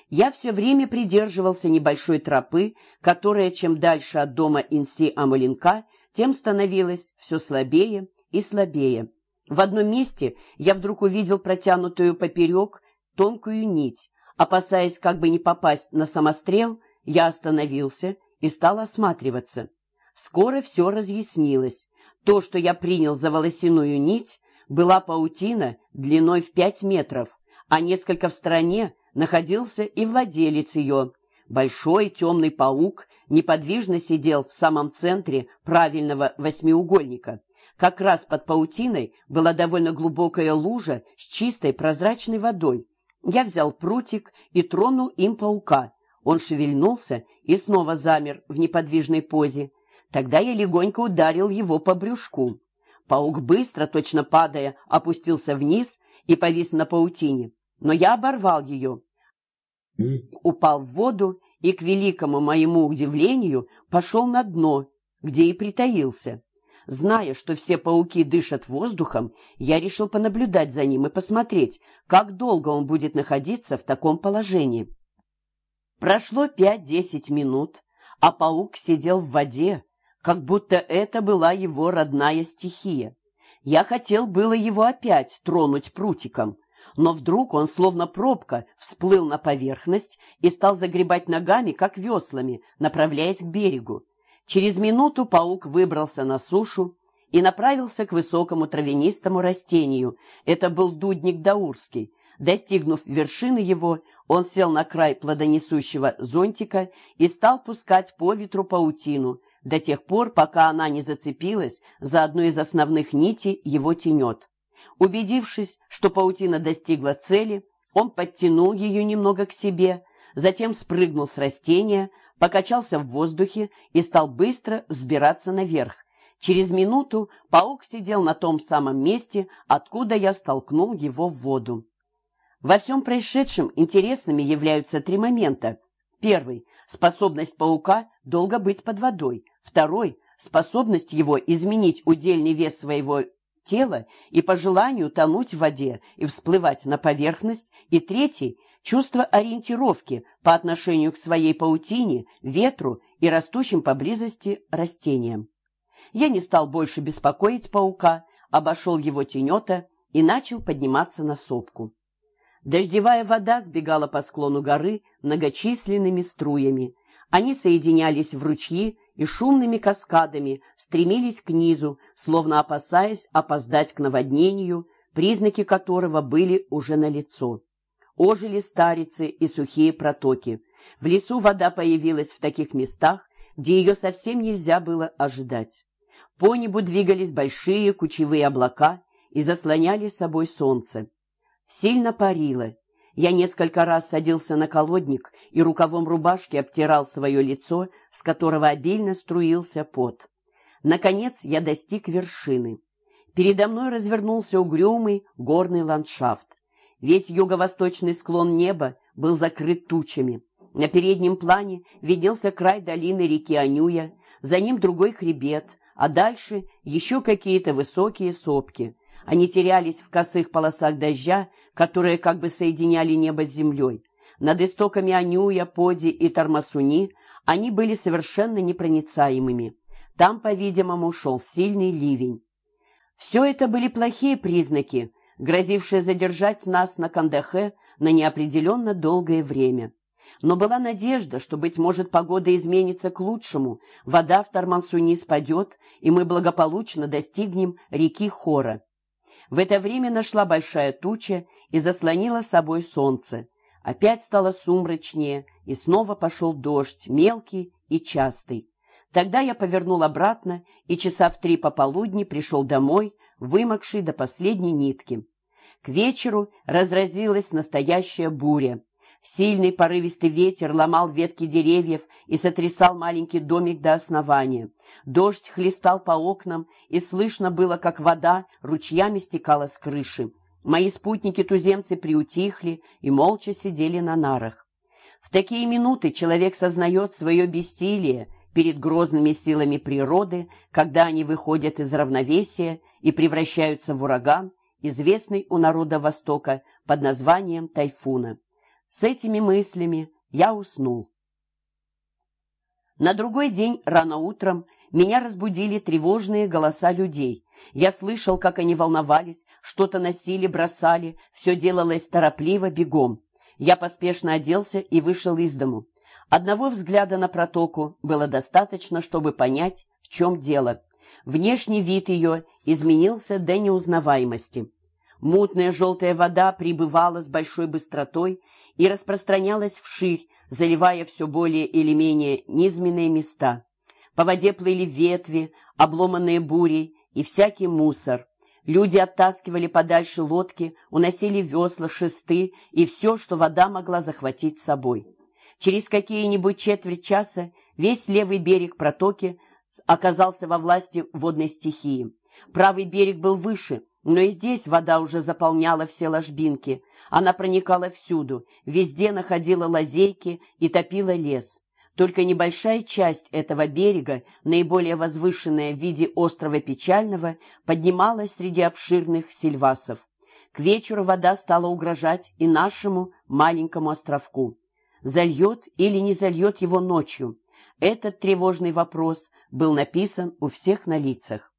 я все время придерживался небольшой тропы, которая чем дальше от дома Инси-Амалинка, тем становилась все слабее и слабее. В одном месте я вдруг увидел протянутую поперек тонкую нить. Опасаясь как бы не попасть на самострел, я остановился и стал осматриваться. Скоро все разъяснилось. То, что я принял за волосяную нить, была паутина длиной в пять метров, а несколько в стороне находился и владелец ее. Большой темный паук неподвижно сидел в самом центре правильного восьмиугольника. Как раз под паутиной была довольно глубокая лужа с чистой прозрачной водой. Я взял прутик и тронул им паука. Он шевельнулся и снова замер в неподвижной позе. Тогда я легонько ударил его по брюшку. Паук быстро, точно падая, опустился вниз и повис на паутине но я оборвал ее. Упал в воду и, к великому моему удивлению, пошел на дно, где и притаился. Зная, что все пауки дышат воздухом, я решил понаблюдать за ним и посмотреть, как долго он будет находиться в таком положении. Прошло пять-десять минут, а паук сидел в воде, как будто это была его родная стихия. Я хотел было его опять тронуть прутиком, но вдруг он, словно пробка, всплыл на поверхность и стал загребать ногами, как веслами, направляясь к берегу. Через минуту паук выбрался на сушу и направился к высокому травянистому растению. Это был дудник даурский. Достигнув вершины его, он сел на край плодонесущего зонтика и стал пускать по ветру паутину, до тех пор, пока она не зацепилась за одну из основных нитей его тенет. Убедившись, что паутина достигла цели, он подтянул ее немного к себе, затем спрыгнул с растения, покачался в воздухе и стал быстро взбираться наверх. Через минуту паук сидел на том самом месте, откуда я столкнул его в воду. Во всем происшедшем интересными являются три момента. Первый – способность паука долго быть под водой. Второй – способность его изменить удельный вес своего тела и по желанию тонуть в воде и всплывать на поверхность. И третий – чувство ориентировки по отношению к своей паутине, ветру и растущим поблизости растениям. Я не стал больше беспокоить паука, обошел его тенета и начал подниматься на сопку. Дождевая вода сбегала по склону горы многочисленными струями. Они соединялись в ручьи и шумными каскадами стремились к низу, словно опасаясь опоздать к наводнению, признаки которого были уже налицо. Ожили старицы и сухие протоки. В лесу вода появилась в таких местах, где ее совсем нельзя было ожидать. По небу двигались большие кучевые облака и заслоняли собой солнце. Сильно парило, я несколько раз садился на колодник и рукавом рубашки обтирал свое лицо, с которого обильно струился пот. Наконец я достиг вершины. Передо мной развернулся угрюмый горный ландшафт. Весь юго-восточный склон неба был закрыт тучами. На переднем плане виделся край долины реки Анюя, за ним другой хребет, а дальше еще какие-то высокие сопки. Они терялись в косых полосах дождя, которые как бы соединяли небо с землей. Над истоками Анюя, Поди и Тормасуни они были совершенно непроницаемыми. Там, по-видимому, шел сильный ливень. Все это были плохие признаки, грозившие задержать нас на Кандахе на неопределенно долгое время. Но была надежда, что, быть может, погода изменится к лучшему, вода в Тормансуни спадет, и мы благополучно достигнем реки Хора. В это время нашла большая туча и заслонила собой солнце. Опять стало сумрачнее, и снова пошел дождь, мелкий и частый. Тогда я повернул обратно и часа в три пополудни пришел домой, вымокший до последней нитки. К вечеру разразилась настоящая буря. Сильный порывистый ветер ломал ветки деревьев и сотрясал маленький домик до основания. Дождь хлестал по окнам, и слышно было, как вода ручьями стекала с крыши. Мои спутники-туземцы приутихли и молча сидели на нарах. В такие минуты человек сознает свое бессилие перед грозными силами природы, когда они выходят из равновесия и превращаются в ураган, известный у народа Востока под названием тайфуна. С этими мыслями я уснул. На другой день рано утром меня разбудили тревожные голоса людей. Я слышал, как они волновались, что-то носили, бросали, все делалось торопливо, бегом. Я поспешно оделся и вышел из дому. Одного взгляда на протоку было достаточно, чтобы понять, в чем дело. Внешний вид ее изменился до неузнаваемости. Мутная желтая вода прибывала с большой быстротой и распространялась вширь, заливая все более или менее низменные места. По воде плыли ветви, обломанные бурей и всякий мусор. Люди оттаскивали подальше лодки, уносили весла, шесты и все, что вода могла захватить с собой. Через какие-нибудь четверть часа весь левый берег протоки оказался во власти водной стихии. Правый берег был выше, но и здесь вода уже заполняла все ложбинки. Она проникала всюду, везде находила лазейки и топила лес. Только небольшая часть этого берега, наиболее возвышенная в виде острова Печального, поднималась среди обширных сельвасов. К вечеру вода стала угрожать и нашему маленькому островку. Зальет или не зальет его ночью? Этот тревожный вопрос был написан у всех на лицах.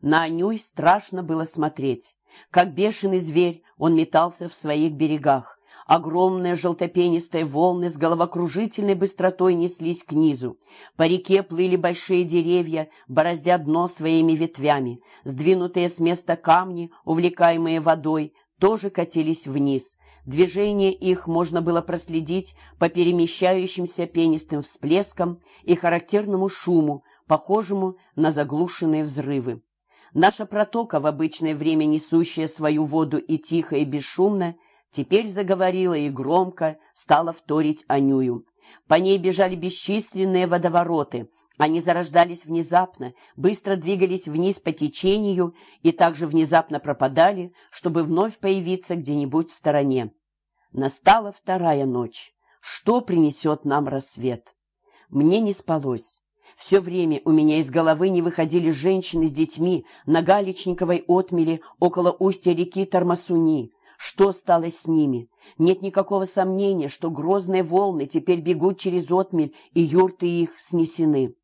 На Анюй страшно было смотреть. Как бешеный зверь он метался в своих берегах. Огромные желтопенистые волны с головокружительной быстротой неслись к низу. По реке плыли большие деревья, бороздя дно своими ветвями. Сдвинутые с места камни, увлекаемые водой, тоже катились вниз. Движение их можно было проследить по перемещающимся пенистым всплескам и характерному шуму, похожему на заглушенные взрывы. Наша протока, в обычное время несущая свою воду и тихо, и бесшумно, теперь заговорила и громко стала вторить Анюю. По ней бежали бесчисленные водовороты. Они зарождались внезапно, быстро двигались вниз по течению и также внезапно пропадали, чтобы вновь появиться где-нибудь в стороне. Настала вторая ночь. Что принесет нам рассвет? Мне не спалось. Все время у меня из головы не выходили женщины с детьми на Галичниковой отмеле около устья реки Тормосуни. Что стало с ними? Нет никакого сомнения, что грозные волны теперь бегут через отмель, и юрты их снесены.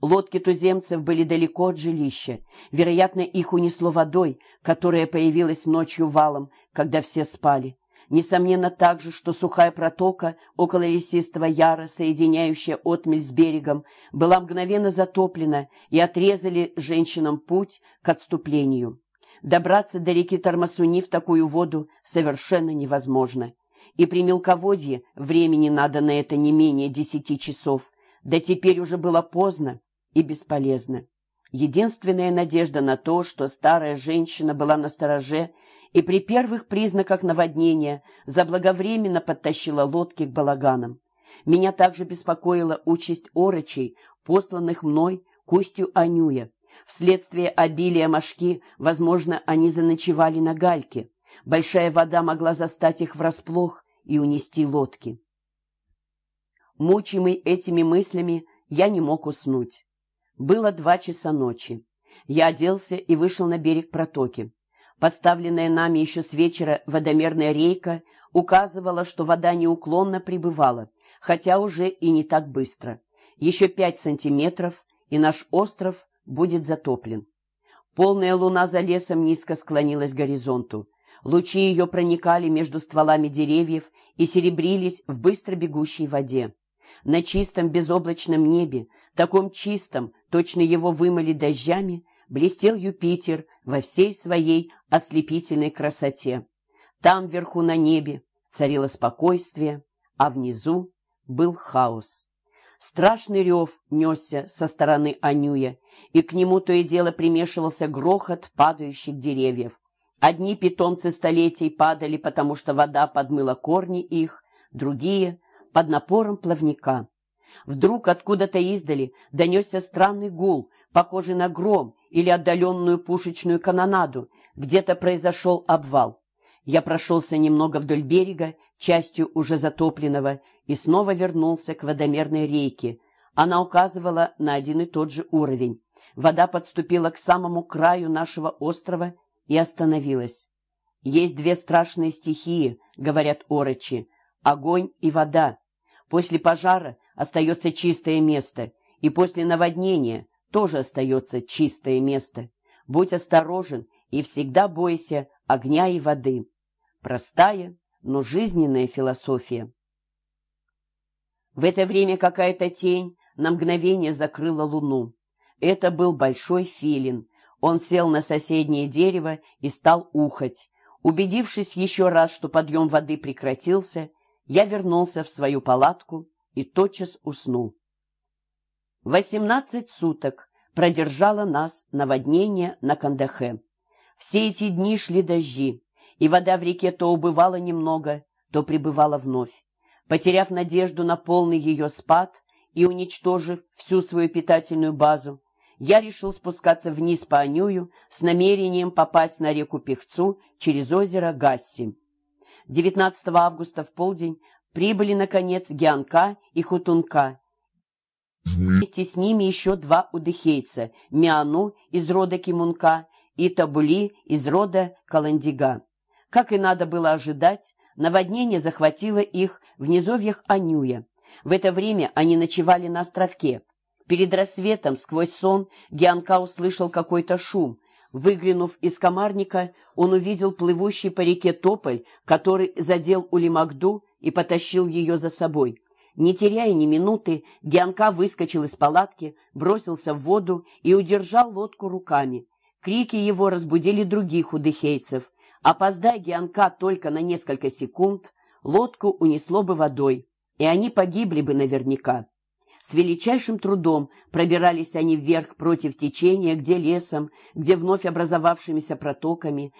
Лодки туземцев были далеко от жилища. Вероятно, их унесло водой, которая появилась ночью валом, когда все спали. Несомненно также, что сухая протока около лесистого яра, соединяющая отмель с берегом, была мгновенно затоплена и отрезали женщинам путь к отступлению. Добраться до реки Тормосуни в такую воду совершенно невозможно. И при мелководье времени надо на это не менее десяти часов. Да теперь уже было поздно и бесполезно. Единственная надежда на то, что старая женщина была на стороже и при первых признаках наводнения заблаговременно подтащила лодки к балаганам. Меня также беспокоила участь орочей, посланных мной к устью Анюя. Вследствие обилия мошки, возможно, они заночевали на гальке. Большая вода могла застать их врасплох и унести лодки. Мучимый этими мыслями, я не мог уснуть. Было два часа ночи. Я оделся и вышел на берег протоки. Поставленная нами еще с вечера водомерная рейка указывала, что вода неуклонно прибывала, хотя уже и не так быстро. Еще пять сантиметров, и наш остров будет затоплен. Полная луна за лесом низко склонилась к горизонту. Лучи ее проникали между стволами деревьев и серебрились в быстро бегущей воде. На чистом безоблачном небе, таком чистом, точно его вымыли дождями, блестел Юпитер во всей своей ослепительной красоте. Там, вверху на небе, царило спокойствие, а внизу был хаос. Страшный рев несся со стороны Анюя, и к нему то и дело примешивался грохот падающих деревьев. Одни питомцы столетий падали, потому что вода подмыла корни их, другие — под напором плавника. Вдруг откуда-то издали донесся странный гул, похожий на гром или отдаленную пушечную канонаду. Где-то произошел обвал. Я прошелся немного вдоль берега, частью уже затопленного, и снова вернулся к водомерной рейке. Она указывала на один и тот же уровень. Вода подступила к самому краю нашего острова и остановилась. Есть две страшные стихии, говорят орочи, огонь и вода. После пожара остается чистое место, и после наводнения тоже остается чистое место. Будь осторожен и всегда бойся огня и воды. Простая, но жизненная философия. В это время какая-то тень на мгновение закрыла луну. Это был большой филин. Он сел на соседнее дерево и стал ухать. Убедившись еще раз, что подъем воды прекратился, я вернулся в свою палатку и тотчас уснул. Восемнадцать суток продержало нас наводнение на Кандахе. Все эти дни шли дожди, и вода в реке то убывала немного, то прибывала вновь. Потеряв надежду на полный ее спад и уничтожив всю свою питательную базу, я решил спускаться вниз по Анюю с намерением попасть на реку Пехцу через озеро Гасси. 19 августа в полдень прибыли, наконец, Гианка и Хутунка. Вместе с ними еще два удыхейца – Миану из рода Кимунка и Табули из рода Каландига. Как и надо было ожидать, Наводнение захватило их в низовьях Анюя. В это время они ночевали на островке. Перед рассветом, сквозь сон, Гианка услышал какой-то шум. Выглянув из комарника, он увидел плывущий по реке тополь, который задел Улимагду и потащил ее за собой. Не теряя ни минуты, Гианка выскочил из палатки, бросился в воду и удержал лодку руками. Крики его разбудили других удыхейцев. Опоздай Гианка только на несколько секунд, лодку унесло бы водой, и они погибли бы наверняка. С величайшим трудом пробирались они вверх против течения, где лесом, где вновь образовавшимися протоками,